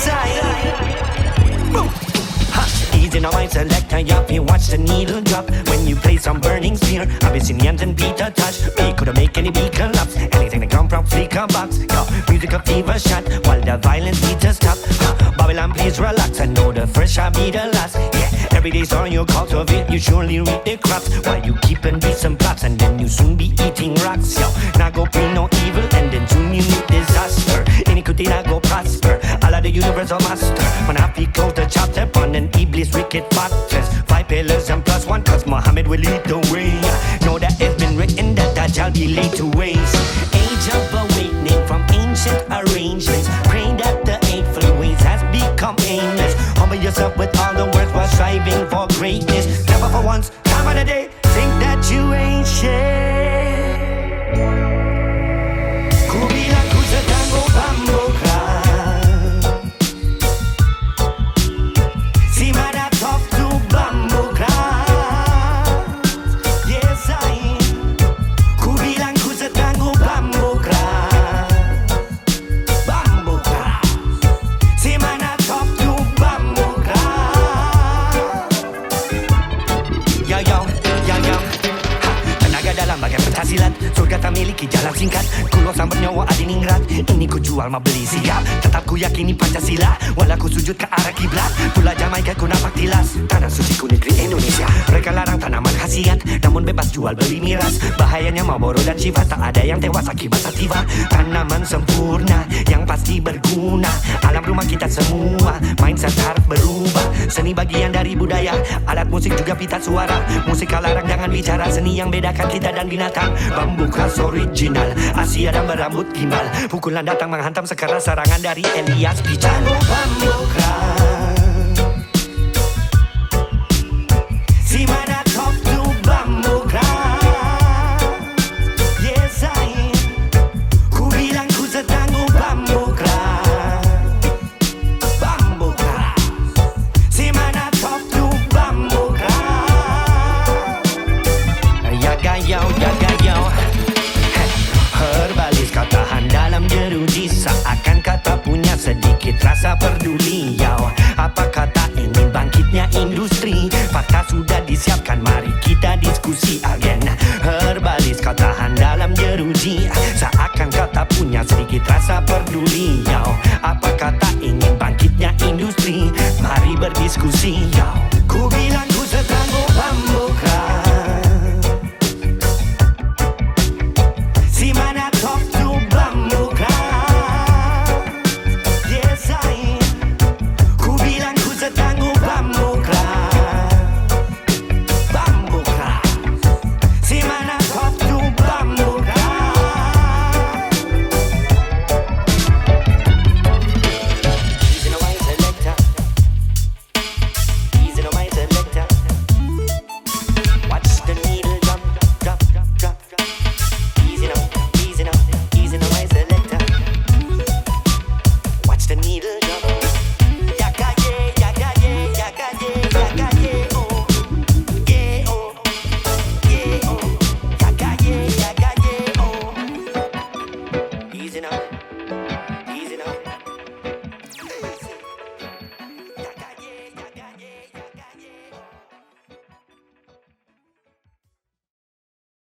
inside. Easy now I select a yap, you watch the needle drop. When you play some burning spear Abyssinians and Peter Tosh. Me coulda make any beat collapse Anything that come from flicker box. Yo, musical fever shot While the violence beaters stop huh, Babylon please relax I know the first shall be the last. Yeah, every day's on your cultivate You surely reap the crops. While you keep and beat some plots And then you soon be eating rocks. Yo, now go bring no evil And then soon you meet disaster. Iniquity now go prosper Universal master. When I feel close the chapter upon an iblis wicked fortress. Five pillars and plus one, cause Muhammad will lead the way. Know that it's been written that Dajjal be laid to waste. Age of awakening from ancient arrangements. Pray that the eightfold ways has become aimless. Humble yourself with all the words while striving for greatness. Never for once, time of the day, pencaksilat Surga tak miliki jalan singkat. Kulo sang bernyawa adiningrat Ini ku jual ma beli siap. Tetap ku yakini Pancasila. Walau ku sujud ke arah kiblat. Pula Jamaika ku nampak tilas. Tanah suci ku negeri Indonesia. Mereka larang tanaman khasiat. Namun bebas jual beli miras. Bahayanya Marlboro dan Shiva Tak ada yang tewas akibat sativa. Tanaman sempurna Yang pasti berguna. Alam rumah kita semua. Mindset harus berubah Seni bagian dari budaya. Alat musik juga pita suara. Musik larang jangan bicara. Seni yang bedakan kita dan binatang. Bambu khas original. Asia dan berambut gimbal. Pukulan datang menghantam sekeras serangan dari Elias Pican Bambu khas Peter Jones.